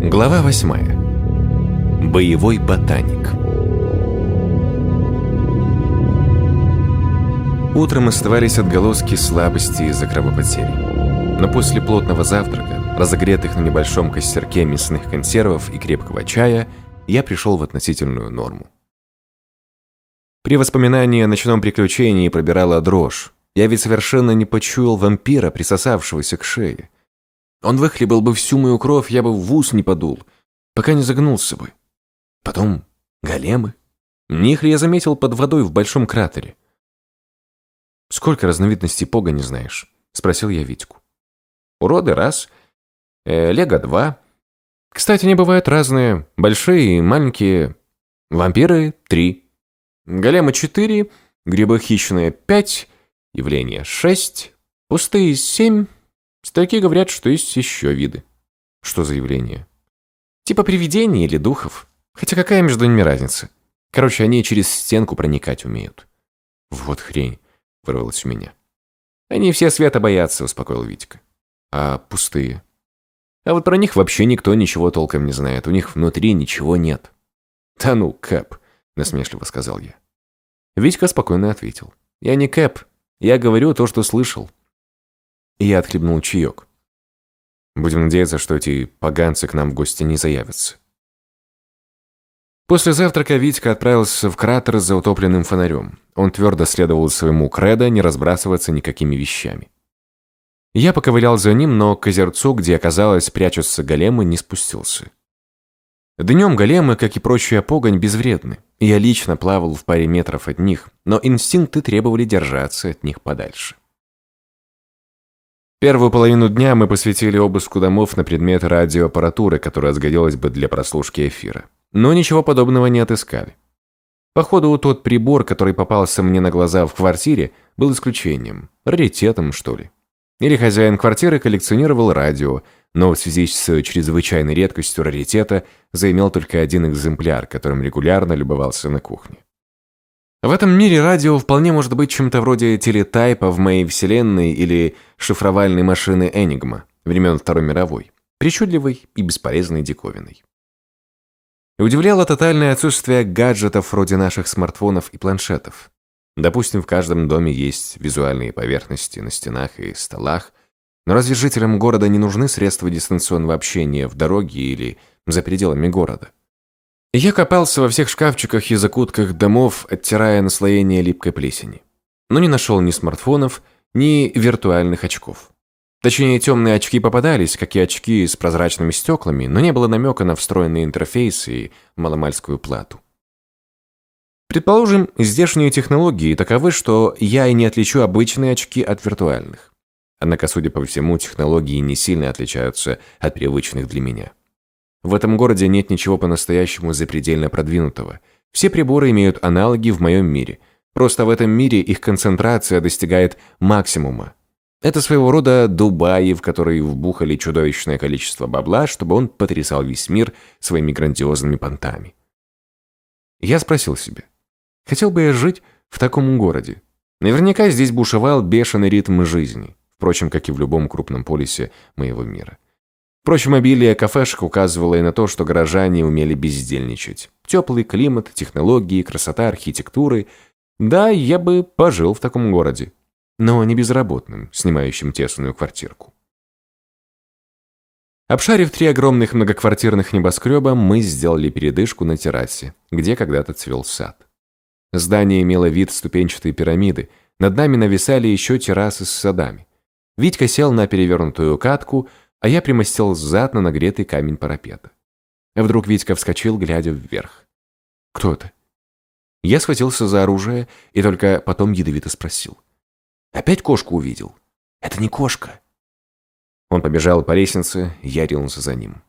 Глава восьмая. Боевой ботаник. Утром оставались отголоски слабости из-за кровопотери. Но после плотного завтрака, разогретых на небольшом костерке мясных консервов и крепкого чая, я пришел в относительную норму. При воспоминании о ночном приключении пробирала дрожь. Я ведь совершенно не почуял вампира, присосавшегося к шее. Он выхлебал бы всю мою кровь, я бы в ус не подул, пока не загнулся бы. Потом големы. Нихли я заметил под водой в большом кратере. «Сколько разновидностей пога не знаешь?» — спросил я Витьку. «Уроды — раз, э, лего — два. Кстати, они бывают разные, большие и маленькие. Вампиры — три. Големы — четыре, грибы хищные — пять, явления — шесть, пустые — семь, Старики говорят, что есть еще виды. Что за явление? Типа привидений или духов. Хотя какая между ними разница? Короче, они через стенку проникать умеют. Вот хрень, вырвалось у меня. Они все света боятся, успокоил Витька. А пустые? А вот про них вообще никто ничего толком не знает. У них внутри ничего нет. Да ну, Кэп, насмешливо сказал я. Витька спокойно ответил. Я не Кэп. Я говорю то, что слышал и я отхлебнул чаек. Будем надеяться, что эти поганцы к нам в гости не заявятся. После завтрака Витька отправился в кратер за утопленным фонарем. Он твердо следовал своему кредо не разбрасываться никакими вещами. Я поковылял за ним, но к озерцу, где оказалось прячутся големы, не спустился. Днем големы, как и прочая погонь, безвредны. Я лично плавал в паре метров от них, но инстинкты требовали держаться от них подальше. Первую половину дня мы посвятили обыску домов на предмет радиоаппаратуры, которая сгодилась бы для прослушки эфира. Но ничего подобного не отыскали. Походу, тот прибор, который попался мне на глаза в квартире, был исключением, раритетом, что ли. Или хозяин квартиры коллекционировал радио, но в связи с чрезвычайной редкостью раритета заимел только один экземпляр, которым регулярно любовался на кухне. В этом мире радио вполне может быть чем-то вроде телетайпа в моей вселенной или шифровальной машины Энигма времен Второй мировой, причудливой и бесполезной диковиной. Удивляло тотальное отсутствие гаджетов вроде наших смартфонов и планшетов. Допустим, в каждом доме есть визуальные поверхности на стенах и столах, но разве жителям города не нужны средства дистанционного общения в дороге или за пределами города? Я копался во всех шкафчиках и закутках домов, оттирая наслоение липкой плесени. Но не нашел ни смартфонов, ни виртуальных очков. Точнее, темные очки попадались, как и очки с прозрачными стеклами, но не было намека на встроенный интерфейс и маломальскую плату. Предположим, здешние технологии таковы, что я и не отличу обычные очки от виртуальных. Однако, судя по всему, технологии не сильно отличаются от привычных для меня. В этом городе нет ничего по-настоящему запредельно продвинутого. Все приборы имеют аналоги в моем мире. Просто в этом мире их концентрация достигает максимума. Это своего рода Дубаи, в который вбухали чудовищное количество бабла, чтобы он потрясал весь мир своими грандиозными понтами. Я спросил себя, хотел бы я жить в таком городе? Наверняка здесь бушевал бешеный ритм жизни, впрочем, как и в любом крупном полисе моего мира. Впрочем, обилие кафешек указывало и на то, что горожане умели бездельничать. Теплый климат, технологии, красота архитектуры. Да, я бы пожил в таком городе. Но не безработным, снимающим тесную квартирку. Обшарив три огромных многоквартирных небоскреба, мы сделали передышку на террасе, где когда-то цвел сад. Здание имело вид ступенчатой пирамиды, над нами нависали еще террасы с садами. Витька сел на перевернутую катку, а я примостил зад на нагретый камень парапета. Вдруг Витька вскочил, глядя вверх. «Кто это?» Я схватился за оружие и только потом ядовито спросил. «Опять кошку увидел?» «Это не кошка». Он побежал по лестнице, я ринулся за ним.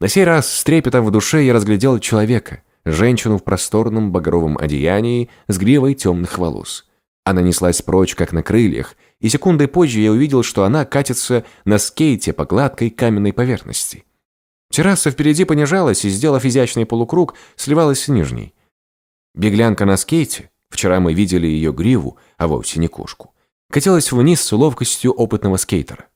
На сей раз с трепетом в душе я разглядел человека, женщину в просторном багровом одеянии с гривой темных волос. Она неслась прочь, как на крыльях, и секундой позже я увидел, что она катится на скейте по гладкой каменной поверхности. Терраса впереди понижалась и, сделав изящный полукруг, сливалась с нижней. Беглянка на скейте, вчера мы видели ее гриву, а вовсе не кошку, катилась вниз с ловкостью опытного скейтера.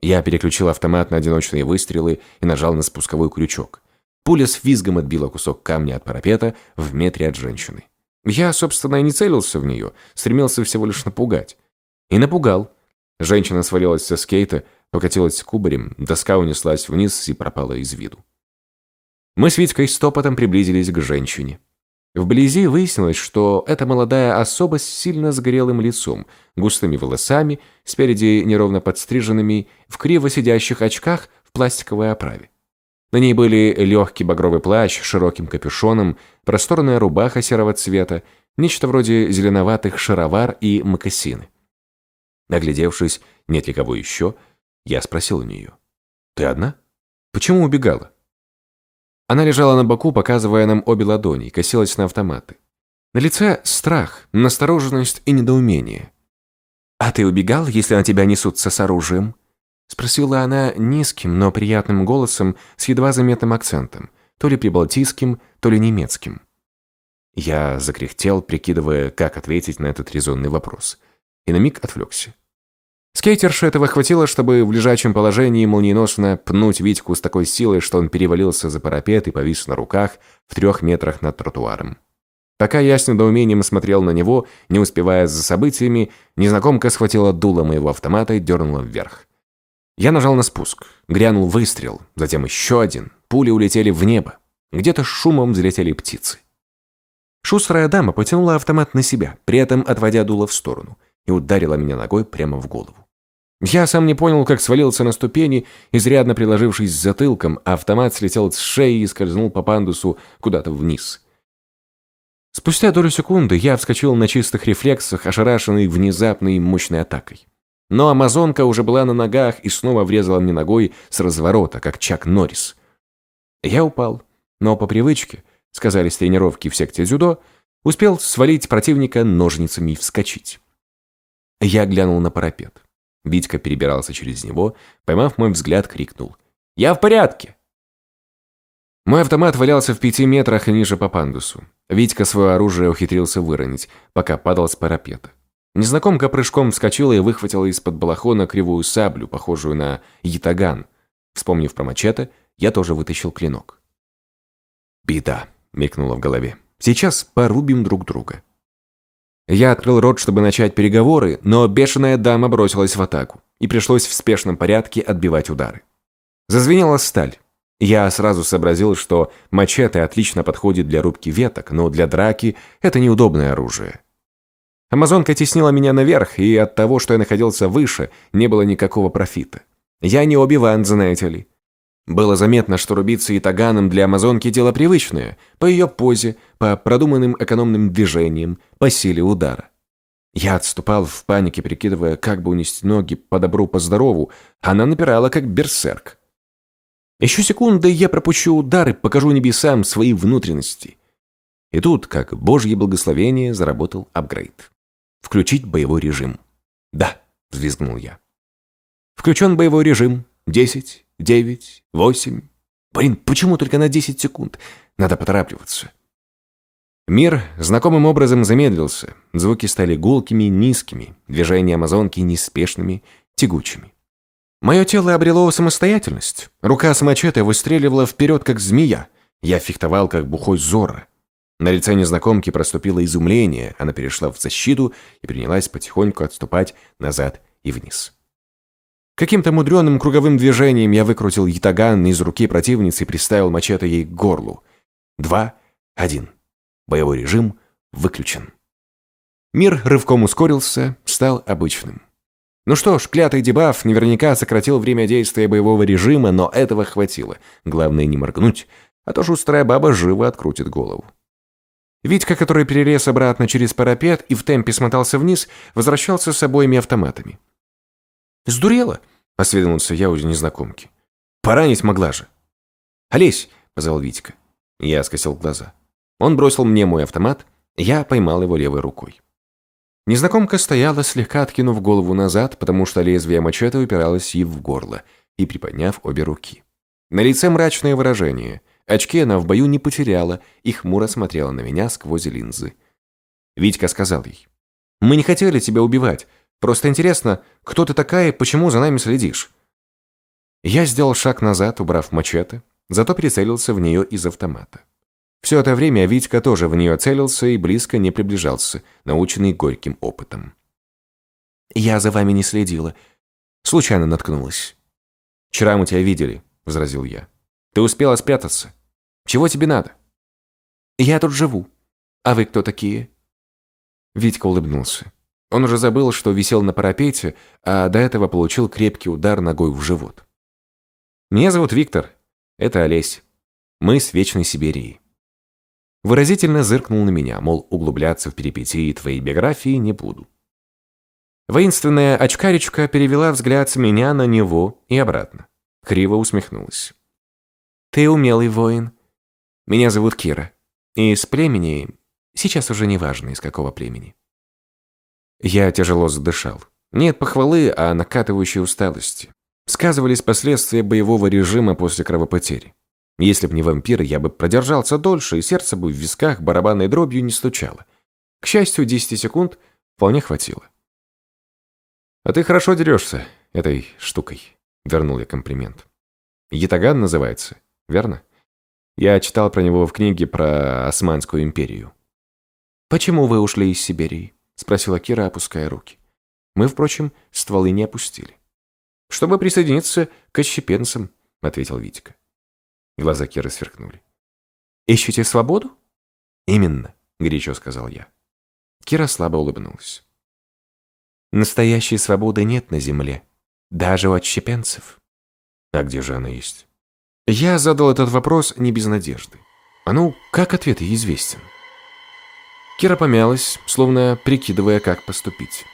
Я переключил автомат на одиночные выстрелы и нажал на спусковой крючок. Пуля с визгом отбила кусок камня от парапета в метре от женщины. Я, собственно, и не целился в нее, стремился всего лишь напугать. И напугал. Женщина свалилась со скейта, покатилась кубарем, доска унеслась вниз и пропала из виду. Мы с Витькой стопотом приблизились к женщине. Вблизи выяснилось, что эта молодая особа с сильно сгорелым лицом, густыми волосами, спереди неровно подстриженными, в криво сидящих очках в пластиковой оправе. На ней были легкий багровый плащ с широким капюшоном, просторная рубаха серого цвета, нечто вроде зеленоватых шаровар и мокасины. Наглядевшись, нет ли кого еще, я спросил у нее. «Ты одна? Почему убегала?» Она лежала на боку, показывая нам обе ладони, косилась на автоматы. На лице страх, настороженность и недоумение. «А ты убегал, если на тебя несутся с оружием?» Спросила она низким, но приятным голосом с едва заметным акцентом, то ли прибалтийским, то ли немецким. Я закряхтел, прикидывая, как ответить на этот резонный вопрос, и на миг отвлекся. Скейтерша этого хватило, чтобы в лежачем положении молниеносно пнуть Витьку с такой силой, что он перевалился за парапет и повис на руках в трех метрах над тротуаром. Пока я с недоумением смотрел на него, не успевая за событиями, незнакомка схватила дуло моего автомата и дернула вверх. Я нажал на спуск. Грянул выстрел, затем еще один. Пули улетели в небо. Где-то шумом взлетели птицы. Шустрая дама потянула автомат на себя, при этом отводя дуло в сторону, и ударила меня ногой прямо в голову. Я сам не понял, как свалился на ступени, изрядно приложившись затылком, а автомат слетел с шеи и скользнул по пандусу куда-то вниз. Спустя долю секунды я вскочил на чистых рефлексах, ошарашенный внезапной мощной атакой. Но амазонка уже была на ногах и снова врезала мне ногой с разворота, как Чак Норрис. Я упал, но по привычке, сказались тренировки в секте дзюдо, успел свалить противника ножницами и вскочить. Я глянул на парапет. Витька перебирался через него, поймав мой взгляд, крикнул. «Я в порядке!» Мой автомат валялся в пяти метрах ниже по пандусу. Витька свое оружие ухитрился выронить, пока падал с парапета. Незнакомка прыжком вскочила и выхватила из-под балахона кривую саблю, похожую на ятаган. Вспомнив про мачете, я тоже вытащил клинок. «Беда», — мелькнуло в голове. «Сейчас порубим друг друга». Я открыл рот, чтобы начать переговоры, но бешеная дама бросилась в атаку, и пришлось в спешном порядке отбивать удары. Зазвенела сталь. Я сразу сообразил, что мачете отлично подходит для рубки веток, но для драки это неудобное оружие. Амазонка теснила меня наверх, и от того, что я находился выше, не было никакого профита. Я не Оби-Ван, знаете ли. Было заметно, что рубиться и таганом для амазонки дело привычное, по ее позе, по продуманным экономным движениям, по силе удара. Я отступал в панике, прикидывая, как бы унести ноги по добру, по здорову, она напирала, как берсерк. Еще секунды, я пропущу удар и покажу небесам свои внутренности. И тут, как божье благословение, заработал апгрейд. Включить боевой режим. «Да», — взвизгнул я. «Включен боевой режим. Десять, девять, восемь. Блин, почему только на десять секунд? Надо поторапливаться. Мир знакомым образом замедлился. Звуки стали гулкими, низкими, движения амазонки неспешными, тягучими. Мое тело обрело самостоятельность. Рука с мачете выстреливала вперед, как змея. Я фехтовал, как бухой Зора. На лице незнакомки проступило изумление, она перешла в защиту и принялась потихоньку отступать назад и вниз. Каким-то мудреным круговым движением я выкрутил ятаган из руки противницы и приставил мачете ей к горлу. Два, один. Боевой режим выключен. Мир рывком ускорился, стал обычным. Ну что ж, клятый дебаф наверняка сократил время действия боевого режима, но этого хватило. Главное не моргнуть, а то шустрая баба живо открутит голову. Витька, который перелез обратно через парапет и в темпе смотался вниз, возвращался с обоими автоматами. «Сдурела?» – осведомился я у незнакомки. «Поранить могла же». «Олесь!» – позвал Витька. Я скосил глаза. Он бросил мне мой автомат, я поймал его левой рукой. Незнакомка стояла, слегка откинув голову назад, потому что лезвие мачете упиралось ей в горло, и приподняв обе руки. На лице мрачное выражение. Очки она в бою не потеряла и хмуро смотрела на меня сквозь линзы. Витька сказал ей. «Мы не хотели тебя убивать. Просто интересно, кто ты такая и почему за нами следишь? Я сделал шаг назад, убрав мачете, зато прицелился в нее из автомата. Все это время Витька тоже в нее целился и близко не приближался, наученный горьким опытом. «Я за вами не следила. Случайно наткнулась». «Вчера мы тебя видели», — возразил я. «Ты успела спрятаться. Чего тебе надо?» «Я тут живу. А вы кто такие?» Витька улыбнулся. Он уже забыл, что висел на парапете, а до этого получил крепкий удар ногой в живот. «Меня зовут Виктор. Это Олесь. Мы с Вечной Сибирией». Выразительно зыркнул на меня, мол, углубляться в перипетии твоей биографии не буду. Воинственная очкаричка перевела взгляд с меня на него и обратно. Криво усмехнулась. «Ты умелый воин. Меня зовут Кира. Из племени... Сейчас уже не важно, из какого племени». Я тяжело задышал. Нет похвалы, а накатывающей усталости. Сказывались последствия боевого режима после кровопотери. Если б не вампир, я бы продержался дольше, и сердце бы в висках барабанной дробью не стучало. К счастью, 10 секунд вполне хватило. «А ты хорошо дерешься этой штукой», — вернул я комплимент. «Ятаган называется, верно? Я читал про него в книге про Османскую империю». «Почему вы ушли из Сибири?» — спросила Кира, опуская руки. Мы, впрочем, стволы не опустили. «Чтобы присоединиться к отщепенцам», — ответил Витька. Глаза Киры сверкнули. «Ищете свободу?» «Именно», — горячо сказал я. Кира слабо улыбнулась. Настоящей свободы нет на земле, даже у отщепенцев. А где же она есть? Я задал этот вопрос не без надежды. А ну, как ответ ей известен? Кира помялась, словно прикидывая, как поступить.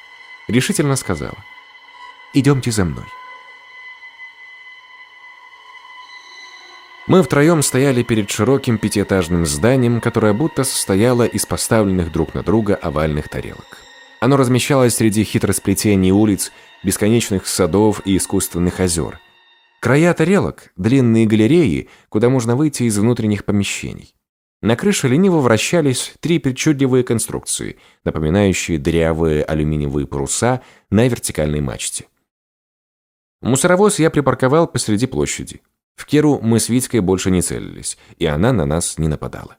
Решительно сказала. «Идемте за мной». Мы втроем стояли перед широким пятиэтажным зданием, которое будто состояло из поставленных друг на друга овальных тарелок. Оно размещалось среди хитросплетений улиц, бесконечных садов и искусственных озер. Края тарелок – длинные галереи, куда можно выйти из внутренних помещений. На крыше лениво вращались три причудливые конструкции, напоминающие дырявые алюминиевые паруса на вертикальной мачте. Мусоровоз я припарковал посреди площади. В Керу мы с Витькой больше не целились, и она на нас не нападала.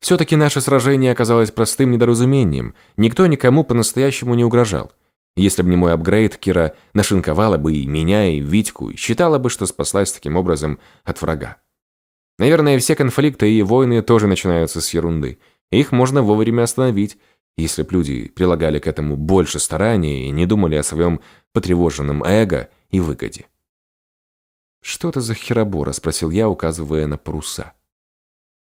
Все-таки наше сражение оказалось простым недоразумением. Никто никому по-настоящему не угрожал. Если бы не мой апгрейд, Кира нашинковала бы и меня, и Витьку, и считала бы, что спаслась таким образом от врага. Наверное, все конфликты и войны тоже начинаются с ерунды. Их можно вовремя остановить, если б люди прилагали к этому больше старания и не думали о своем потревоженном эго и выгоде. «Что это за херобора?» – спросил я, указывая на паруса.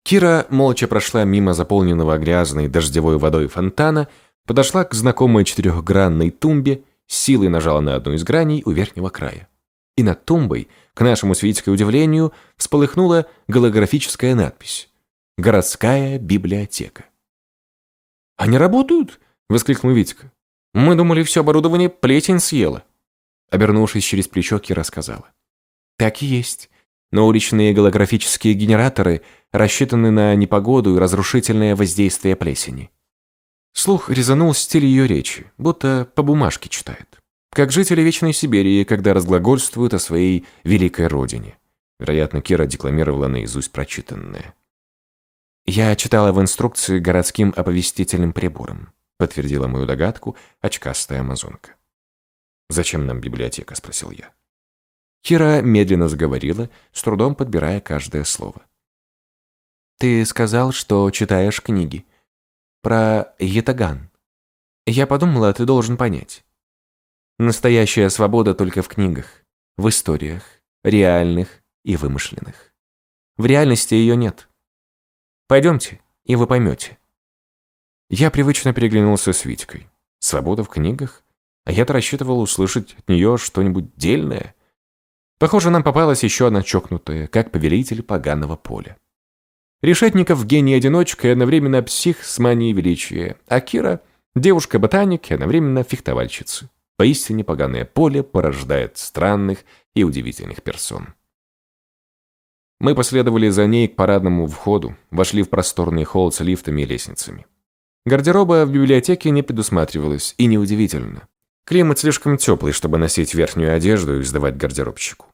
Кира молча прошла мимо заполненного грязной дождевой водой фонтана, подошла к знакомой четырехгранной тумбе, силой нажала на одну из граней у верхнего края. И над тумбой, к нашему светской удивлению, всполыхнула голографическая надпись «Городская библиотека». «Они работают?» – воскликнул Витька. «Мы думали, все оборудование плетень съела». Обернувшись через плечо, Кира сказала. «Так и есть. Но уличные голографические генераторы рассчитаны на непогоду и разрушительное воздействие плесени. Слух резанул стиль ее речи, будто по бумажке читает. Как жители Вечной Сибири, когда разглагольствуют о своей великой родине. Вероятно, Кира декламировала наизусть прочитанное. «Я читала в инструкции городским оповестительным прибором», подтвердила мою догадку очкастая амазонка. «Зачем нам библиотека?» – спросил я. Кира медленно заговорила, с трудом подбирая каждое слово. «Ты сказал, что читаешь книги. Про Ятаган. Я подумала, ты должен понять. Настоящая свобода только в книгах, в историях, реальных и вымышленных. В реальности ее нет. Пойдемте, и вы поймете». Я привычно переглянулся с Витькой. Свобода в книгах? А я-то рассчитывал услышать от нее что-нибудь дельное. Похоже, нам попалась еще одна чокнутая, как повелитель поганого поля. Решетников гений-одиночка и одновременно псих с манией величия, а Кира – девушка-ботаник и одновременно фехтовальщица. Поистине поганое поле порождает странных и удивительных персон. Мы последовали за ней к парадному входу, вошли в просторный холл с лифтами и лестницами. Гардероба в библиотеке не предусматривалось, и неудивительно. Климат слишком теплый, чтобы носить верхнюю одежду и сдавать гардеробщику.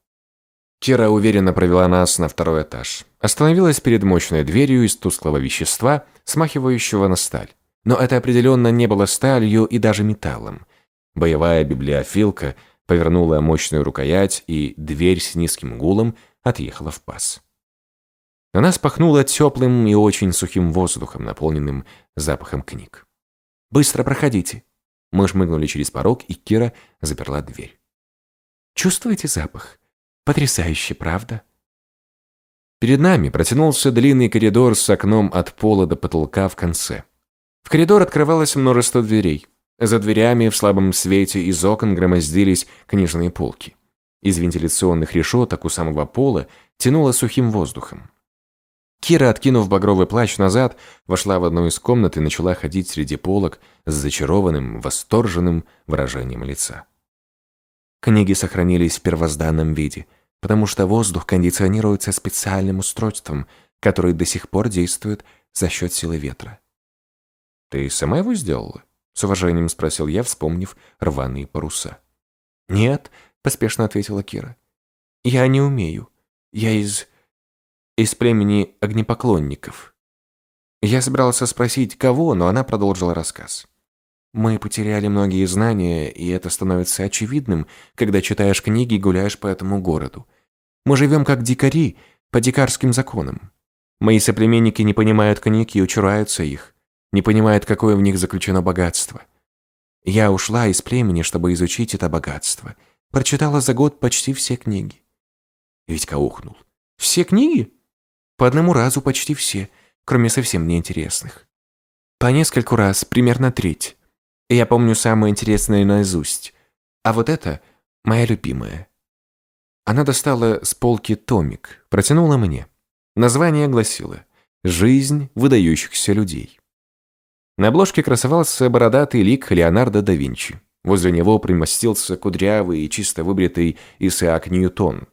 Кира уверенно провела нас на второй этаж. Остановилась перед мощной дверью из тусклого вещества, смахивающего на сталь. Но это определенно не было сталью и даже металлом. Боевая библиофилка повернула мощную рукоять, и дверь с низким гулом отъехала в паз. На нас пахнуло теплым и очень сухим воздухом, наполненным запахом книг. «Быстро проходите!» Мы шмыгнули через порог, и Кира заперла дверь. «Чувствуете запах? Потрясающе, правда?» Перед нами протянулся длинный коридор с окном от пола до потолка в конце. В коридор открывалось множество дверей. За дверями в слабом свете из окон громоздились книжные полки. Из вентиляционных решеток у самого пола тянуло сухим воздухом. Кира, откинув багровый плащ назад, вошла в одну из комнат и начала ходить среди полок с зачарованным, восторженным выражением лица. Книги сохранились в первозданном виде, потому что воздух кондиционируется специальным устройством, которое до сих пор действует за счет силы ветра. «Ты сама его сделала?» — с уважением спросил я, вспомнив рваные паруса. «Нет», — поспешно ответила Кира. «Я не умею. Я из из племени огнепоклонников. Я собирался спросить, кого, но она продолжила рассказ. Мы потеряли многие знания, и это становится очевидным, когда читаешь книги и гуляешь по этому городу. Мы живем как дикари, по дикарским законам. Мои соплеменники не понимают книг и учураются их, не понимают, какое в них заключено богатство. Я ушла из племени, чтобы изучить это богатство. Прочитала за год почти все книги. Витька ухнул. «Все книги?» По одному разу почти все, кроме совсем неинтересных. По нескольку раз, примерно треть. Я помню самое интересное наизусть. А вот это моя любимая. Она достала с полки томик, протянула мне. Название гласило «Жизнь выдающихся людей». На обложке красовался бородатый лик Леонардо да Винчи. Возле него примостился кудрявый и чисто выбритый Исаак Ньютон,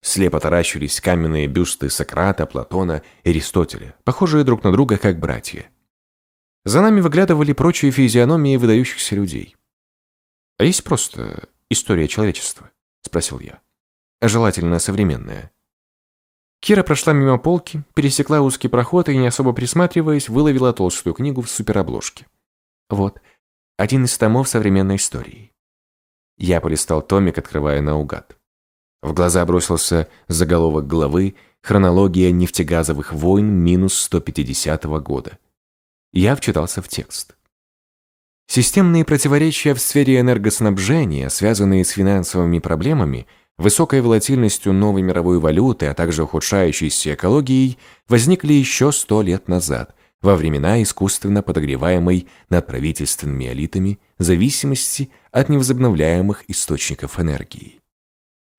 Слепо таращились каменные бюсты Сократа, Платона и Аристотеля, похожие друг на друга как братья. За нами выглядывали прочие физиономии выдающихся людей. «А есть просто история человечества?» – спросил я. «Желательно современная». Кира прошла мимо полки, пересекла узкий проход и, не особо присматриваясь, выловила толстую книгу в суперобложке. Вот, один из томов современной истории. Я полистал томик, открывая наугад. В глаза бросился заголовок главы «Хронология нефтегазовых войн минус 150 года». Я вчитался в текст. Системные противоречия в сфере энергоснабжения, связанные с финансовыми проблемами, высокой волатильностью новой мировой валюты, а также ухудшающейся экологией, возникли еще сто лет назад, во времена искусственно подогреваемой над правительственными элитами зависимости от невозобновляемых источников энергии.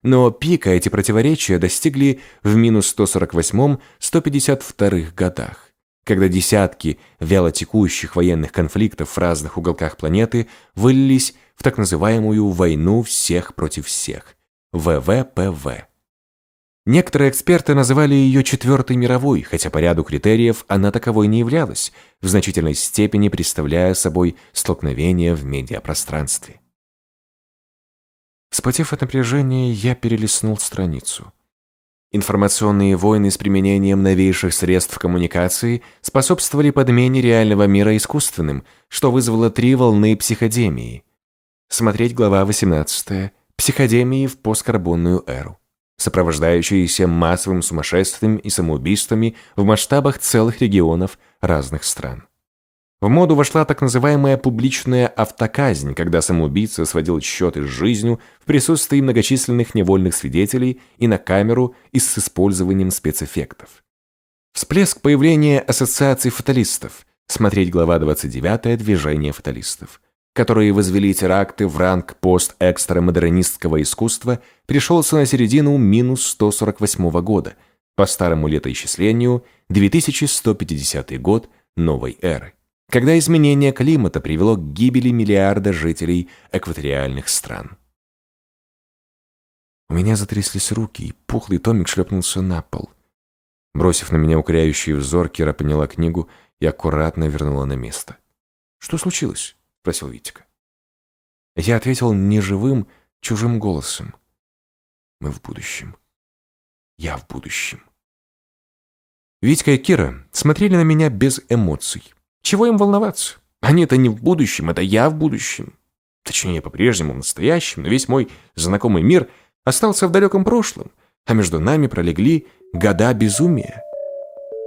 Но пика эти противоречия достигли в минус 148-152 годах, когда десятки вялотекущих военных конфликтов в разных уголках планеты вылились в так называемую «войну всех против всех» – ВВПВ. Некоторые эксперты называли ее Четвертой мировой, хотя по ряду критериев она таковой не являлась, в значительной степени представляя собой столкновение в медиапространстве. Вспотев от напряжения, я перелистнул страницу. Информационные войны с применением новейших средств коммуникации способствовали подмене реального мира искусственным, что вызвало три волны психодемии. Смотреть глава 18 «Психодемии в посткарбонную эру», сопровождающиеся массовым сумасшествием и самоубийствами в масштабах целых регионов разных стран. В моду вошла так называемая публичная автоказнь, когда самоубийца сводил счеты с жизнью в присутствии многочисленных невольных свидетелей и на камеру и с использованием спецэффектов. Всплеск появления ассоциаций фаталистов. Смотреть глава 29 «Движение фаталистов», которые возвели теракты в ранг пост-экстрамодернистского искусства, пришелся на середину минус 148 года, по старому летоисчислению 2150 год новой эры когда изменение климата привело к гибели миллиарда жителей экваториальных стран. У меня затряслись руки, и пухлый томик шлепнулся на пол. Бросив на меня укоряющий взор, Кира поняла книгу и аккуратно вернула на место. «Что случилось?» — спросил Витика. Я ответил неживым, чужим голосом. «Мы в будущем. я в будущем. Витька и Кира смотрели на меня без эмоций. Чего им волноваться? Они-то не в будущем, это я в будущем. Точнее, по-прежнему в настоящем, но весь мой знакомый мир остался в далеком прошлом, а между нами пролегли года безумия.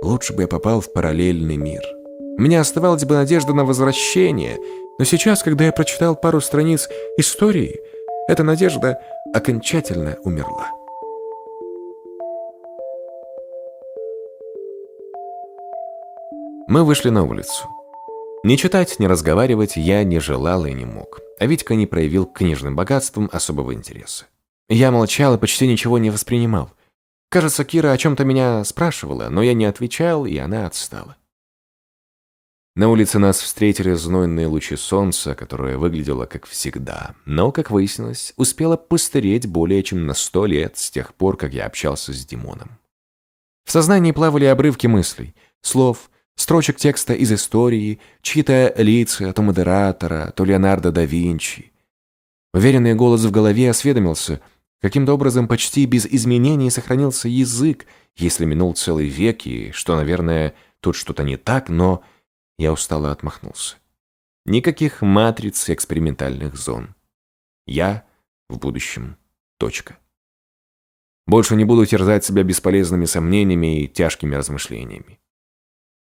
Лучше бы я попал в параллельный мир. У меня оставалась бы надежда на возвращение, но сейчас, когда я прочитал пару страниц истории, эта надежда окончательно умерла. Мы вышли на улицу. Не читать, не разговаривать я не желал и не мог, а Витька не проявил к книжным богатствам особого интереса. Я молчал и почти ничего не воспринимал. Кажется, Кира о чем-то меня спрашивала, но я не отвечал, и она отстала. На улице нас встретили знойные лучи солнца, которое выглядело как всегда, но, как выяснилось, успело постареть более чем на сто лет с тех пор, как я общался с Димоном. В сознании плавали обрывки мыслей, слов, строчек текста из истории, чьи-то лица, то модератора, то Леонардо да Винчи. Уверенный голос в голове осведомился, каким-то образом почти без изменений сохранился язык, если минул целый век, и что, наверное, тут что-то не так, но я устало отмахнулся. Никаких матриц и экспериментальных зон. Я в будущем. Точка. Больше не буду терзать себя бесполезными сомнениями и тяжкими размышлениями.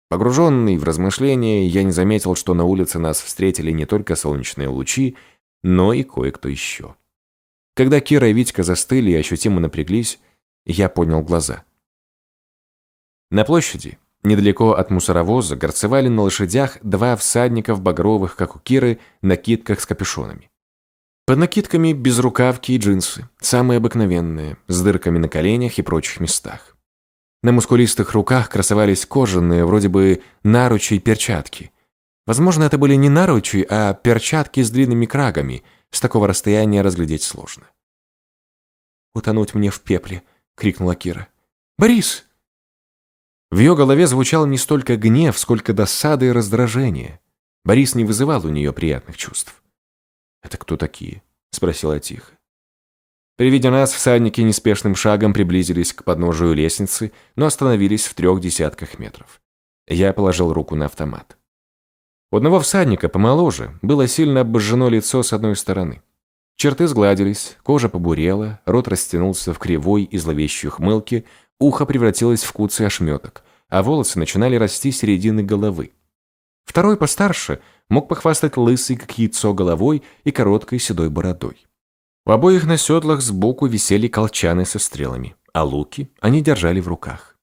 Погруженный в размышления, я не заметил, что на улице нас встретили не только солнечные лучи, но и кое-кто еще. Когда Кира и Витька застыли и ощутимо напряглись, я поднял глаза. На площади, Недалеко от мусоровоза горцевали на лошадях два всадника в багровых, как у Киры, накидках с капюшонами. Под накидками безрукавки и джинсы, самые обыкновенные, с дырками на коленях и прочих местах. На мускулистых руках красовались кожаные, вроде бы, наручи и перчатки. Возможно, это были не наручи, а перчатки с длинными крагами, с такого расстояния разглядеть сложно. «Утонуть мне в пепле!» — крикнула Кира. «Борис!» В ее голове звучал не столько гнев, сколько досада и раздражение. Борис не вызывал у нее приятных чувств. «Это кто такие?» – спросила тихо. При виде нас всадники неспешным шагом приблизились к подножию лестницы, но остановились в трех десятках метров. Я положил руку на автомат. У одного всадника, помоложе, было сильно обожжено лицо с одной стороны. Черты сгладились, кожа побурела, рот растянулся в кривой и зловещей ухмылке, Ухо превратилось в куцый ошметок, а волосы начинали расти с середины головы. Второй постарше мог похвастать лысой, как яйцо, головой и короткой седой бородой. В обоих на седлах сбоку висели колчаны со стрелами, а луки они держали в руках.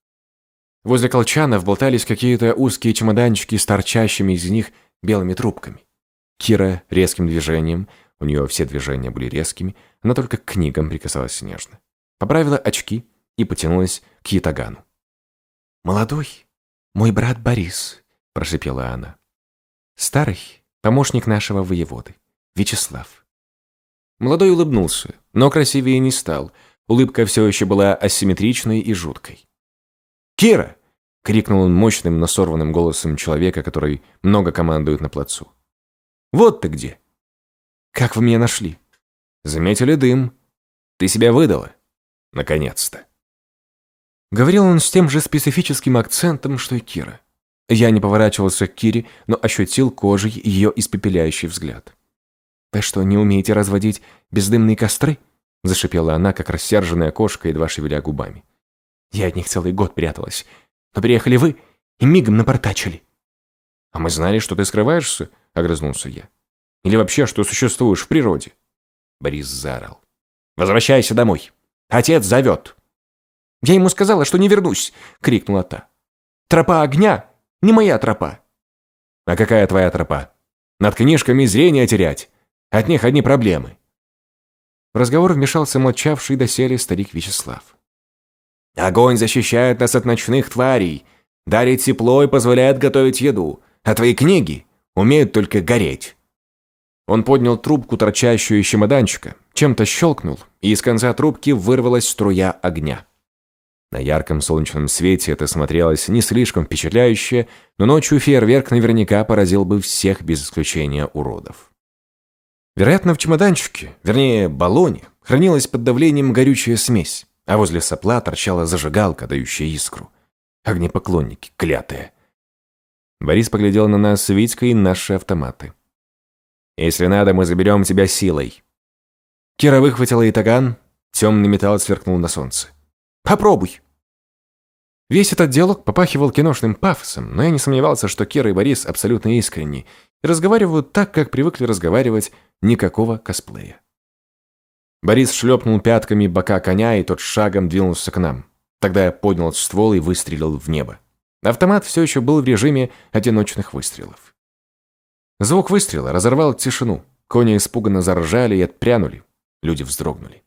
Возле колчанов болтались какие-то узкие чемоданчики с торчащими из них белыми трубками. Кира резким движением, у нее все движения были резкими, она только к книгам прикасалась нежно. Поправила очки, и потянулась к Ятагану. «Молодой, мой брат Борис», – прошипела она. «Старый, помощник нашего воеводы, Вячеслав». Молодой улыбнулся, но красивее не стал. Улыбка все еще была асимметричной и жуткой. «Кира!» — крикнул он мощным, но сорванным голосом человека, который много командует на плацу. «Вот ты где!» «Как вы меня нашли?» «Заметили дым. Ты себя выдала. Наконец-то!» Говорил он с тем же специфическим акцентом, что и Кира. Я не поворачивался к Кире, но ощутил кожей ее испепеляющий взгляд. «Вы что, не умеете разводить бездымные костры?» Зашипела она, как рассерженная кошка, едва шевеля губами. «Я от них целый год пряталась. Но приехали вы и мигом напортачили». «А мы знали, что ты скрываешься?» — огрызнулся я. «Или вообще, что существуешь в природе?» Борис заорал. «Возвращайся домой. Отец зовет». «Я ему сказала, что не вернусь!» — крикнула та. «Тропа огня не моя тропа!» «А какая твоя тропа? Над книжками зрение терять. От них одни проблемы». В разговор вмешался молчавший доселе старик Вячеслав. «Огонь защищает нас от ночных тварей, дарит тепло и позволяет готовить еду, а твои книги умеют только гореть». Он поднял трубку, торчащую из чемоданчика, чем-то щелкнул, и из конца трубки вырвалась струя огня. На ярком солнечном свете это смотрелось не слишком впечатляюще, но ночью фейерверк наверняка поразил бы всех без исключения уродов. Вероятно, в чемоданчике, вернее, баллоне, хранилась под давлением горючая смесь. а возле сопла торчала зажигалка, дающая искру. Огнепоклонники, клятые. Борис поглядел на нас с Витькой и наши автоматы. «Если надо, мы заберем тебя силой». Кира выхватила итаган, темный металл сверкнул на солнце. «Попробуй!» Весь этот диалог попахивал киношным пафосом, но я не сомневался, что Кира и Борис абсолютно искренни и разговаривают так, как привыкли разговаривать, никакого косплея. Борис шлепнул пятками бока коня, и тот шагом двинулся к нам. Тогда я поднял ствол и выстрелил в небо. Автомат все еще был в режиме одиночных выстрелов. Звук выстрела разорвал тишину. Кони испуганно заржали и отпрянули. Люди вздрогнули.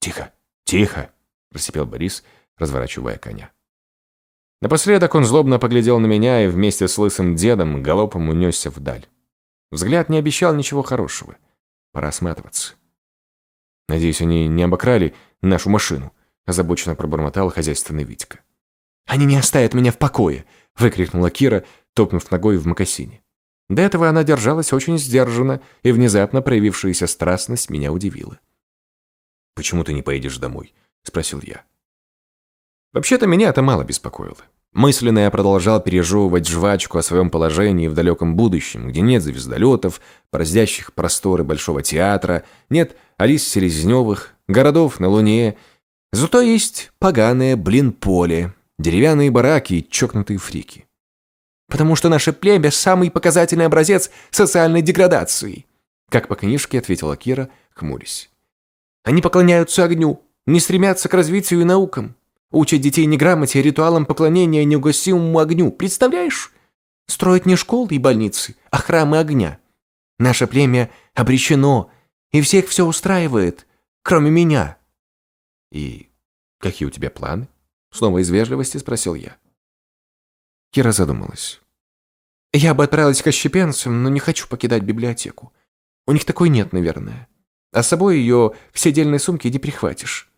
«Тихо, тихо!» – просипел Борис, разворачивая коня. Напоследок он злобно поглядел на меня и вместе с лысым дедом галопом унесся вдаль. Взгляд не обещал ничего хорошего. Пора сматываться. Надеюсь, они не обокрали нашу машину, озабоченно пробормотал хозяйственный Витька. Они не оставят меня в покое, выкрикнула Кира, топнув ногой в мокасине. До этого она держалась очень сдержанно, и внезапно проявившаяся страстность меня удивила. «Почему ты не поедешь домой?» – спросил я. Вообще-то меня это мало беспокоило. Мысленно я продолжал пережевывать жвачку о своем положении в далеком будущем, где нет звездолетов, бороздящих просторы Большого театра, нет Алис Селезневых, городов на Луне. Зато есть поганое, блин, поле, деревянные бараки и чокнутые фрики. Потому что наше племя – самый показательный образец социальной деградации. Как по книжке ответила Кира, хмурясь. Они поклоняются огню, не стремятся к развитию и наукам. Учат детей не грамоте, а ритуалам поклонения неугасимому огню. Представляешь? Строят не школы и больницы, а храмы огня. Наше племя обречено, и всех все устраивает, кроме меня. И какие у тебя планы? Снова из вежливости спросил я. Кира задумалась. Я бы отправилась к отщепенцам, но не хочу покидать библиотеку. У них такой нет, наверное. А с собой ее в седельной сумке не прихватишь.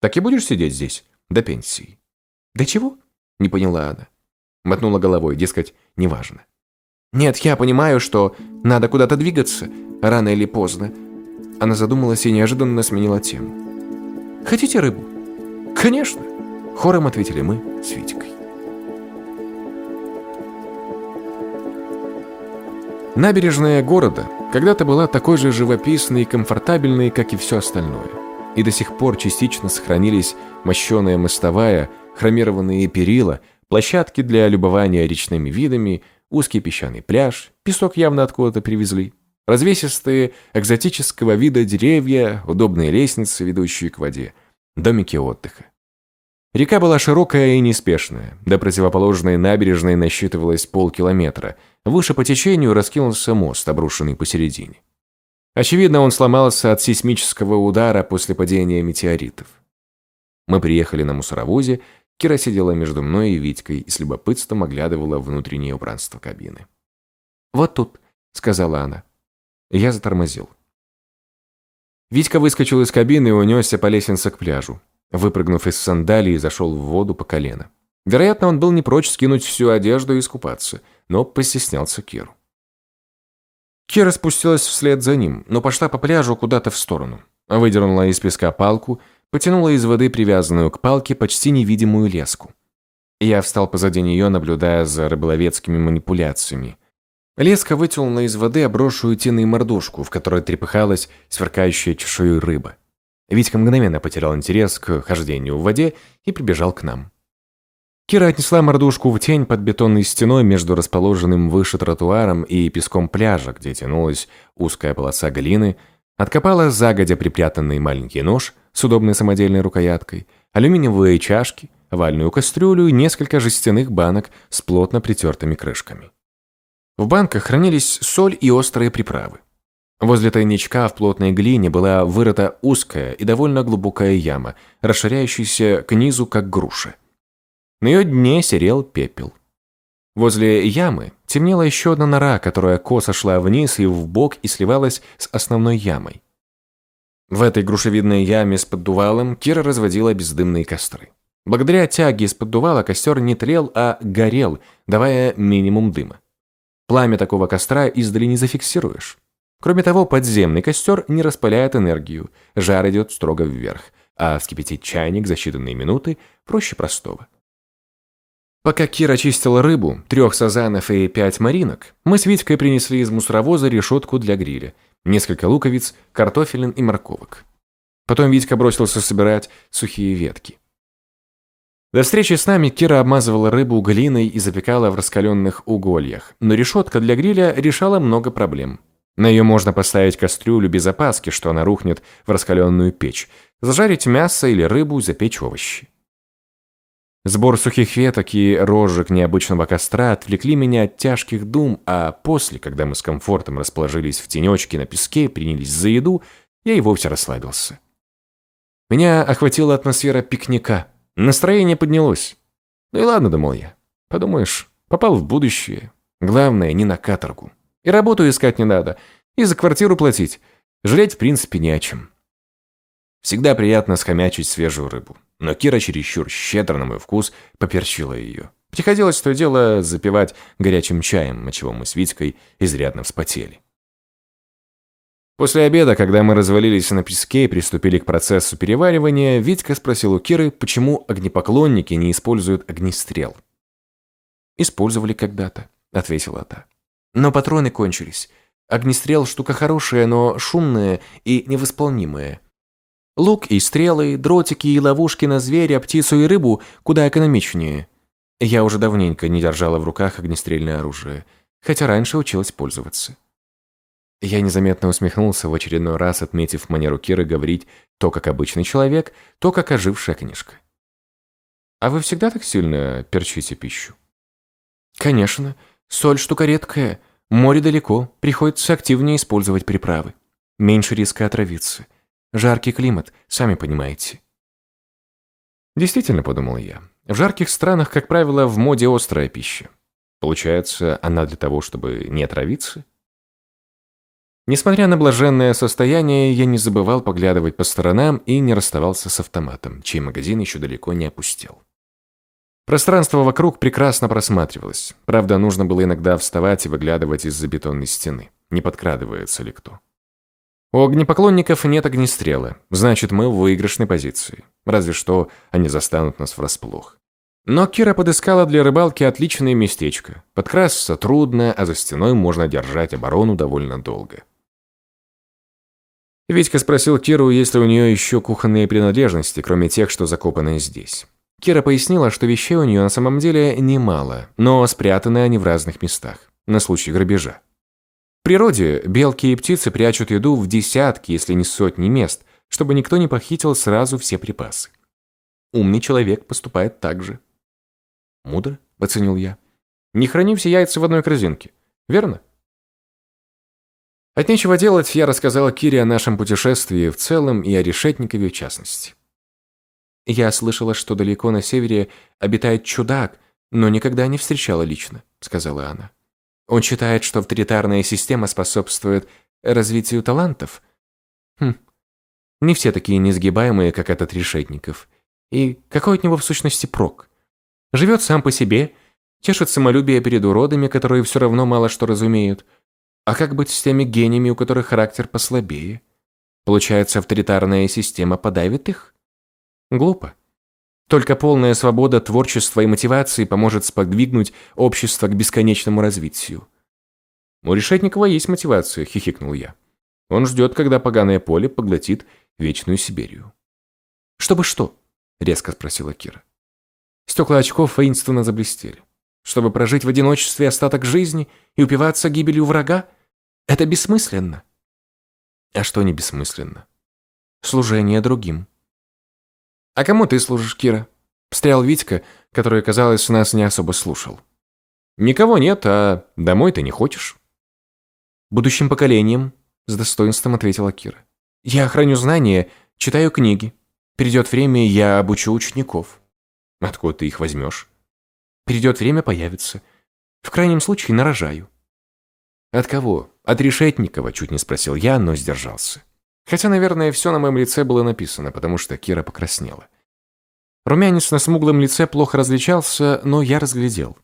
Так и будешь сидеть здесь? До пенсии. До чего? Не поняла она. Мотнула головой, дескать, неважно. Нет, я понимаю, что надо куда-то двигаться, рано или поздно. Она задумалась и неожиданно сменила тему. Хотите рыбу? Конечно. Хором ответили мы с Витикой. Набережная города когда-то была такой же живописной и комфортабельной, как и все остальное и до сих пор частично сохранились мощеная мостовая, хромированные перила, площадки для любования речными видами, узкий песчаный пляж, песок явно откуда-то привезли, развесистые экзотического вида деревья, удобные лестницы, ведущие к воде, домики отдыха. Река была широкая и неспешная, до противоположной набережной насчитывалось полкилометра, выше по течению раскинулся мост, обрушенный посередине. Очевидно, он сломался от сейсмического удара после падения метеоритов. Мы приехали на мусоровозе, Кира сидела между мной и Витькой и с любопытством оглядывала внутреннее убранство кабины. «Вот тут», — сказала она. Я затормозил. Витька выскочил из кабины и унесся по лестнице к пляжу. Выпрыгнув из сандалии, зашел в воду по колено. Вероятно, он был не прочь скинуть всю одежду и искупаться, но постеснялся Киру. Кира спустилась вслед за ним, но пошла по пляжу куда-то в сторону. Выдернула из песка палку, потянула из воды привязанную к палке почти невидимую леску. Я встал позади нее, наблюдая за рыболовецкими манипуляциями. Леска вытянула из воды обросшую тиной мордушку, в которой трепыхалась сверкающая чешуей рыба. Витька мгновенно потерял интерес к хождению в воде и прибежал к нам. Кира отнесла мордушку в тень под бетонной стеной между расположенным выше тротуаром и песком пляжа, где тянулась узкая полоса глины, откопала загодя припрятанный маленький нож с удобной самодельной рукояткой, алюминиевые чашки, овальную кастрюлю и несколько жестяных банок с плотно притертыми крышками. В банках хранились соль и острые приправы. Возле тайничка в плотной глине была вырыта узкая и довольно глубокая яма, расширяющаяся к низу, как груша. На ее дне серел пепел. Возле ямы темнела еще одна нора, которая косо шла вниз и вбок и сливалась с основной ямой. В этой грушевидной яме с поддувалом Кира разводила бездымные костры. Благодаря тяге из поддувала костер не трел, а горел, давая минимум дыма. Пламя такого костра издали не зафиксируешь. Кроме того, подземный костер не распыляет энергию, жар идет строго вверх, а вскипятить чайник за считанные минуты проще простого. Пока Кира чистила рыбу, трех сазанов и пять маринок, мы с Витькой принесли из мусоровоза решетку для гриля, несколько луковиц, картофелин и морковок. Потом Витька бросился собирать сухие ветки. До встречи с нами Кира обмазывала рыбу глиной и запекала в раскаленных угольях, но решетка для гриля решала много проблем. На ее можно поставить кастрюлю без опаски, что она рухнет в раскаленную печь, зажарить мясо или рыбу, запечь овощи. Сбор сухих веток и рожек необычного костра отвлекли меня от тяжких дум, а после, когда мы с комфортом расположились в тенечке на песке и принялись за еду, я и вовсе расслабился. Меня охватила атмосфера пикника. Настроение поднялось. Ну и ладно, думал я. Подумаешь, попал в будущее. Главное, не на каторгу. И работу искать не надо. И за квартиру платить. Жалеть, в принципе, не о чем. Всегда приятно схомячить свежую рыбу но Кира чересчур щедро на мой вкус поперчила ее. Приходилось то дело запивать горячим чаем, от чего мы с Витькой изрядно вспотели. После обеда, когда мы развалились на песке и приступили к процессу переваривания, Витька спросил у Киры, почему огнепоклонники не используют огнестрел. «Использовали когда-то», — ответила та. «Но патроны кончились. Огнестрел — штука хорошая, но шумная и невосполнимая. Лук и стрелы, дротики и ловушки на зверя, птицу и рыбу куда экономичнее. Я уже давненько не держала в руках огнестрельное оружие, хотя раньше училась пользоваться. Я незаметно усмехнулся в очередной раз, отметив манеру Киры говорить то как обычный человек, то как ожившая книжка. «А вы всегда так сильно перчите пищу?» «Конечно. Соль штука редкая. Море далеко. Приходится активнее использовать приправы. Меньше риска отравиться. Жаркий климат, сами понимаете. Действительно, подумал я, в жарких странах, как правило, в моде острая пища. Получается, она для того, чтобы не отравиться? Несмотря на блаженное состояние, я не забывал поглядывать по сторонам и не расставался с автоматом, чей магазин еще далеко не опустел. Пространство вокруг прекрасно просматривалось. Правда, нужно было иногда вставать и выглядывать из-за бетонной стены, не подкрадывается ли кто. У огнепоклонников нет огнестрела, значит, мы в выигрышной позиции. Разве что они застанут нас врасплох. Но Кира подыскала для рыбалки отличное местечко. Подкрасться трудно, а за стеной можно держать оборону довольно долго. Витька спросил Киру, есть ли у нее еще кухонные принадлежности, кроме тех, что закопаны здесь. Кира пояснила, что вещей у нее на самом деле немало, но спрятаны они в разных местах, на случай грабежа. В природе белки и птицы прячут еду в десятки, если не сотни мест, чтобы никто не похитил сразу все припасы. Умный человек поступает так же. Мудро, оценил я. Не храни все яйца в одной корзинке, верно? От нечего делать, я рассказала Кире о нашем путешествии в целом и о Решетникове в частности. Я слышала, что далеко на севере обитает чудак, но никогда не встречала лично, сказала она. Он считает, что авторитарная система способствует развитию талантов. Хм. Не все такие несгибаемые, как этот Решетников. И какой от него в сущности прок? Живет сам по себе, тешит самолюбие перед уродами, которые все равно мало что разумеют. А как быть с теми гениями, у которых характер послабее? Получается, авторитарная система подавит их? Глупо. Только полная свобода творчества и мотивации поможет сподвигнуть общество к бесконечному развитию. «У Решетникова есть мотивация», — хихикнул я. «Он ждет, когда поганое поле поглотит вечную Сибирию». «Чтобы что?» — резко спросила Кира. Стекла очков воинственно заблестели. «Чтобы прожить в одиночестве остаток жизни и упиваться гибелью врага? Это бессмысленно». «А что не бессмысленно?» «Служение другим», «А кому ты служишь, Кира?» Встрял Витька, который, казалось, нас не особо слушал. «Никого нет, а домой ты не хочешь?» «Будущим поколением», — с достоинством ответила Кира. «Я храню знания, читаю книги. Придет время, я обучу учеников». «Откуда ты их возьмешь?» «Придет время, появится. В крайнем случае, нарожаю». «От кого? От Решетникова?» – чуть не спросил я, но сдержался. Хотя, наверное, все на моем лице было написано, потому что Кира покраснела. Румянец на смуглом лице плохо различался, но я разглядел.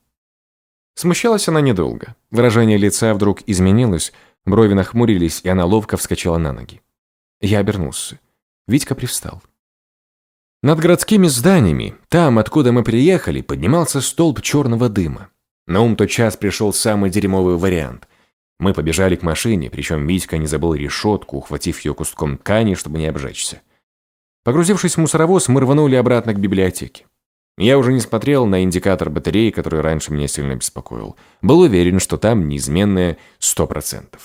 Смущалась она недолго. Выражение лица вдруг изменилось, брови нахмурились, и она ловко вскочила на ноги. Я обернулся. Витька привстал. Над городскими зданиями, там, откуда мы приехали, поднимался столб черного дыма. На ум тот час пришел самый дерьмовый вариант. Мы побежали к машине, причем Витька не забыл решетку, ухватив ее куском ткани, чтобы не обжечься. Погрузившись в мусоровоз, мы рванули обратно к библиотеке. Я уже не смотрел на индикатор батареи, который раньше меня сильно беспокоил. Был уверен, что там неизменное 100%.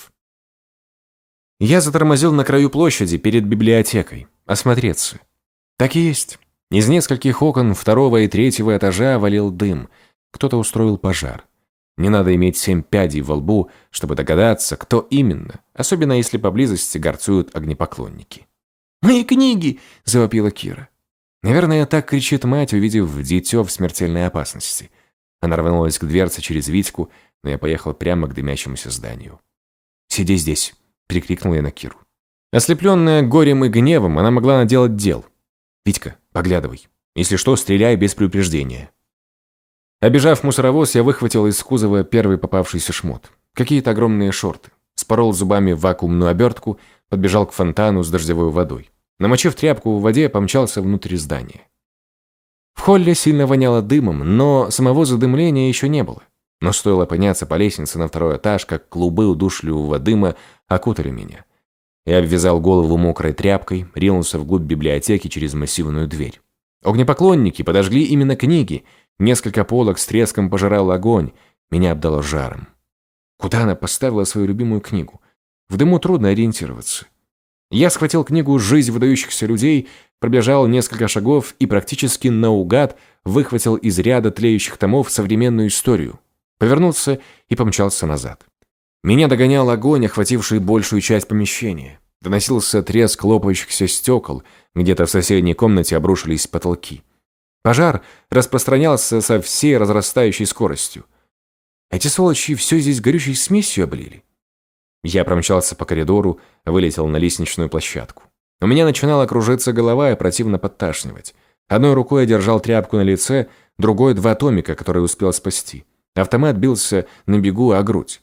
Я затормозил на краю площади перед библиотекой. Осмотреться. Так и есть. Из нескольких окон второго и третьего этажа валил дым. Кто-то устроил пожар. Не надо иметь семь пядей во лбу, чтобы догадаться, кто именно, особенно если поблизости горцуют огнепоклонники. «Мои книги!» – завопила Кира. Наверное, так кричит мать, увидев дитё в смертельной опасности. Она рванулась к дверце через Витьку, но я поехал прямо к дымящемуся зданию. «Сиди здесь!» – прикрикнул я на Киру. Ослепленная горем и гневом, она могла наделать дел. «Витька, поглядывай. Если что, стреляй без предупреждения». Обежав мусоровоз, я выхватил из кузова первый попавшийся шмот. Какие-то огромные шорты. Спорол зубами вакуумную обертку, подбежал к фонтану с дождевой водой. Намочив тряпку в воде, помчался внутрь здания. В холле сильно воняло дымом, но самого задымления еще не было. Но стоило подняться по лестнице на второй этаж, как клубы удушливого дыма окутали меня. Я обвязал голову мокрой тряпкой, ринулся вглубь библиотеки через массивную дверь. Огнепоклонники подожгли именно книги. Несколько полок с треском пожирал огонь. Меня обдало жаром. Куда она поставила свою любимую книгу? В дыму трудно ориентироваться. Я схватил книгу «Жизнь выдающихся людей», пробежал несколько шагов и практически наугад выхватил из ряда тлеющих томов современную историю. Повернулся и помчался назад. Меня догонял огонь, охвативший большую часть помещения. Доносился треск лопающихся стекол, где-то в соседней комнате обрушились потолки. Пожар распространялся со всей разрастающей скоростью. Эти сволочи все здесь горючей смесью облили. Я промчался по коридору, вылетел на лестничную площадку. У меня начинала кружиться голова и противно подташнивать. Одной рукой я держал тряпку на лице, другой — два томика, которые успел спасти. Автомат бился на бегу о грудь.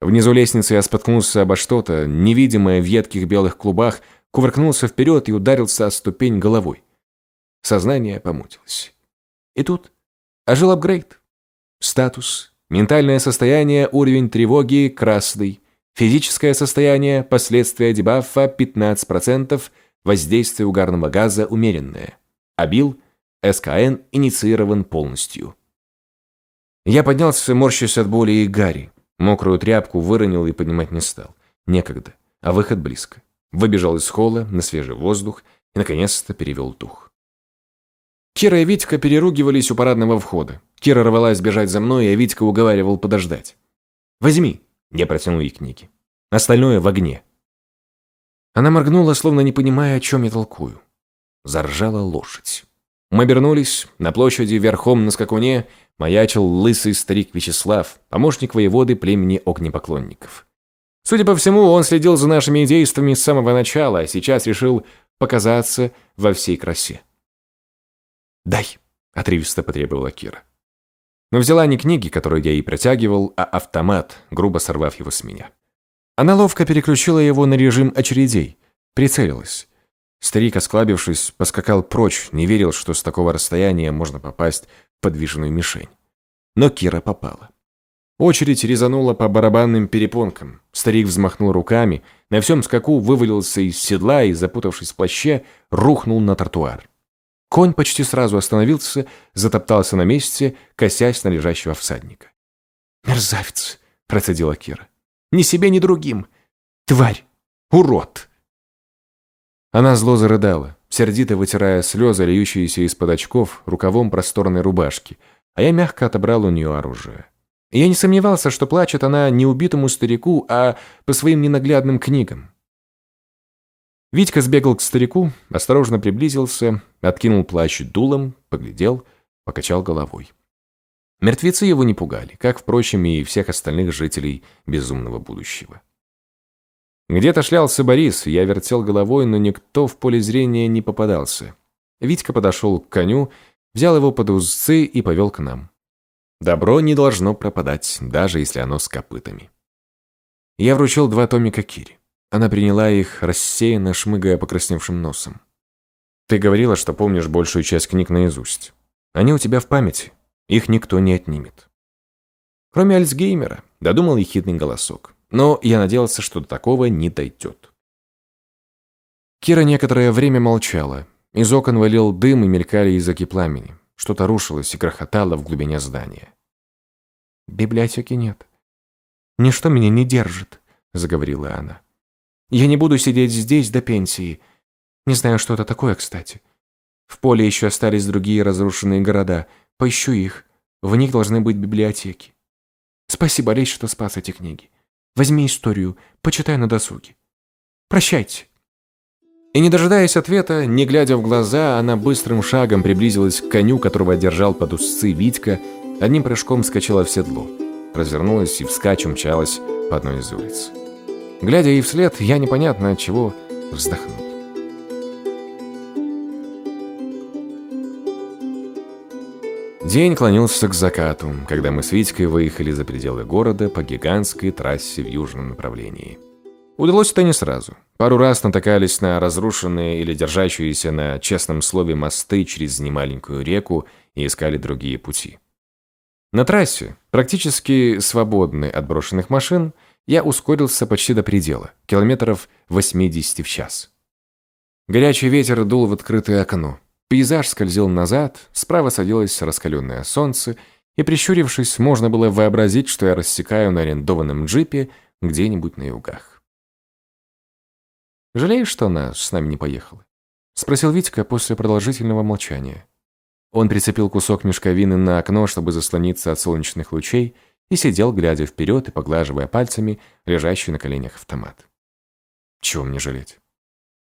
Внизу лестницы я споткнулся обо что-то, невидимое в едких белых клубах, кувыркнулся вперед и ударился о ступень головой. Сознание помутилось. И тут ожил апгрейд. Статус, ментальное состояние, уровень тревоги красный, физическое состояние, последствия дебафа 15%, воздействие угарного газа умеренное. Абил, СКН инициирован полностью. Я поднялся, морщась от боли и гари. Мокрую тряпку выронил и поднимать не стал. Некогда, а выход близко. Выбежал из холла на свежий воздух и, наконец-то, перевел дух. Кира и Витька переругивались у парадного входа. Кира рвалась бежать за мной, а Витька уговаривал подождать. «Возьми!» – я протянул ей книги. Остальное в огне. Она моргнула, словно не понимая, о чем я толкую. Заржала лошадь. Мы обернулись. На площади верхом на скакуне маячил лысый старик Вячеслав, помощник воеводы племени огнепоклонников. Судя по всему, он следил за нашими действиями с самого начала, а сейчас решил показаться во всей красе. «Дай!» – отрывисто потребовала Кира. Но взяла не книги, которые я ей протягивал, а автомат, грубо сорвав его с меня. Она ловко переключила его на режим очередей, прицелилась. Старик, осклабившись, поскакал прочь, не верил, что с такого расстояния можно попасть в подвижную мишень. Но Кира попала. Очередь резанула по барабанным перепонкам. Старик взмахнул руками, на всем скаку вывалился из седла и, запутавшись в плаще, рухнул на тротуар. Конь почти сразу остановился, затоптался на месте, косясь на лежащего всадника. «Мерзавец!» – процедила Кира. «Ни себе, ни другим! Тварь! Урод!» Она зло зарыдала, сердито вытирая слезы, льющиеся из-под очков, рукавом просторной рубашки, а я мягко отобрал у нее оружие. Я не сомневался, что плачет она не убитому старику, а по своим ненаглядным книгам. Витька сбегал к старику, осторожно приблизился, откинул плащ дулом, поглядел, покачал головой. Мертвецы его не пугали, как, впрочем, и всех остальных жителей безумного будущего. Где-то шлялся Борис, я вертел головой, но никто в поле зрения не попадался. Витька подошел к коню, взял его под узцы и повел к нам. Добро не должно пропадать, даже если оно с копытами. Я вручил два томика Кире. Она приняла их, рассеянно шмыгая покрасневшим носом. Ты говорила, что помнишь большую часть книг наизусть. Они у тебя в памяти. Их никто не отнимет. Кроме Альцгеймера, додумал ехидный голосок. Но я надеялся, что до такого не дойдет. Кира некоторое время молчала. Из окон валил дым и мелькали языки пламени. Что-то рушилось и грохотало в глубине здания. «Библиотеки нет. Ничто меня не держит», — заговорила она. «Я не буду сидеть здесь до пенсии. Не знаю, что это такое, кстати. В поле еще остались другие разрушенные города. Поищу их. В них должны быть библиотеки. Спасибо, Лесь, что спас эти книги. Возьми историю, почитай на досуге. Прощайте». И не дожидаясь ответа, не глядя в глаза, она быстрым шагом приблизилась к коню, которого держал под узцы Витька, одним прыжком скачала в седло, развернулась и вскачь умчалась по одной из улиц. Глядя ей вслед, я непонятно от чего вздохнул. День клонился к закату, когда мы с Витькой выехали за пределы города по гигантской трассе в южном направлении. Удалось это не сразу. Пару раз натыкались на разрушенные или держащиеся на честном слове мосты через немаленькую реку и искали другие пути. На трассе, практически свободной от брошенных машин, я ускорился почти до предела, километров 80 в час. Горячий ветер дул в открытое окно. Пейзаж скользил назад, справа садилось раскаленное солнце, и, прищурившись, можно было вообразить, что я рассекаю на арендованном джипе где-нибудь на югах. «Жалеешь, что она с нами не поехала?» — спросил Витька после продолжительного молчания. Он прицепил кусок мешковины на окно, чтобы заслониться от солнечных лучей, и сидел, глядя вперед и поглаживая пальцами лежащий на коленях автомат. Чего мне жалеть?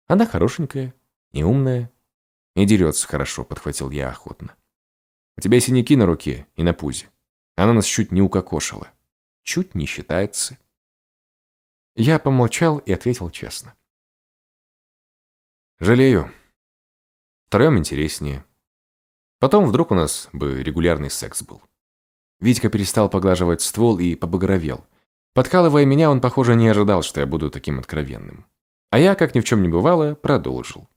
Она хорошенькая и умная. И дерется хорошо, подхватил я охотно. У тебя синяки на руке и на пузе. Она нас чуть не укокошила. Чуть не считается. Я помолчал и ответил честно. Жалею. Втроем интереснее. Потом вдруг у нас бы регулярный секс был. Витька перестал поглаживать ствол и побагровел. Подкалывая меня, он, похоже, не ожидал, что я буду таким откровенным. А я, как ни в чем не бывало, продолжил.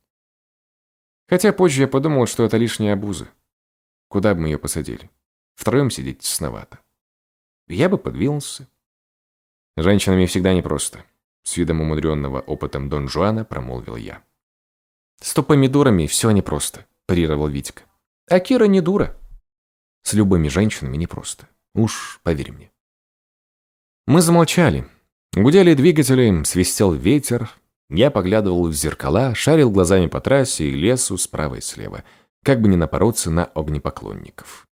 Хотя позже я подумал, что это лишняя обуза. Куда бы мы ее посадили? Втроем сидеть тесновато. Я бы подвинулся. Женщинами всегда непросто. С видом умудренного опытом Дон Жуана промолвил я. «С то помидорами все непросто», – парировал Витька. «А Кира не дура». «С любыми женщинами непросто. Уж поверь мне». Мы замолчали. Гудели двигатели, свистел ветер. Я поглядывал в зеркала, шарил глазами по трассе и лесу справа и слева, как бы не напороться на огнепоклонников.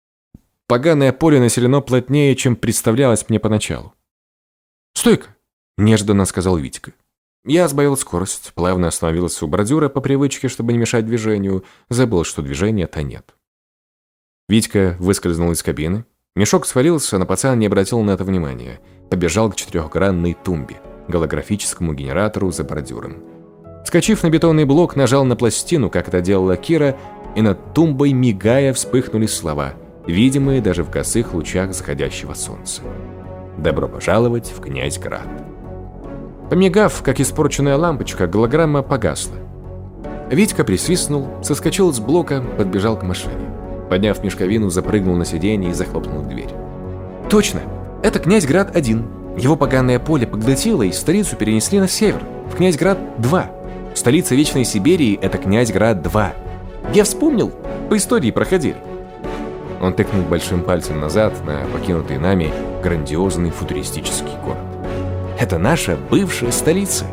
Поганое поле населено плотнее, чем представлялось мне поначалу. «Стойка!» – нежданно сказал Витька. Я сбавил скорость, плавно остановился у бордюра по привычке, чтобы не мешать движению, забыл, что движения-то нет. Витька выскользнул из кабины. Мешок свалился, но пацан не обратил на это внимания. Побежал к четырехгранной тумбе, голографическому генератору за бордюром. Скочив на бетонный блок, нажал на пластину, как это делала Кира, и над тумбой, мигая, вспыхнули слова, видимые даже в косых лучах заходящего солнца. «Добро пожаловать в Князь-Град». Помигав, как испорченная лампочка, голограмма погасла. Витька присвистнул, соскочил с блока, подбежал к машине. Подняв мешковину, запрыгнул на сиденье и захлопнул дверь. «Точно! Это Князьград-1. Его поганое поле поглотило и столицу перенесли на север, в Князьград-2. Столица Вечной Сибири – это Князьград-2. Я вспомнил, по истории проходили». Он тыкнул большим пальцем назад на покинутый нами грандиозный футуристический город. Это наша бывшая столица.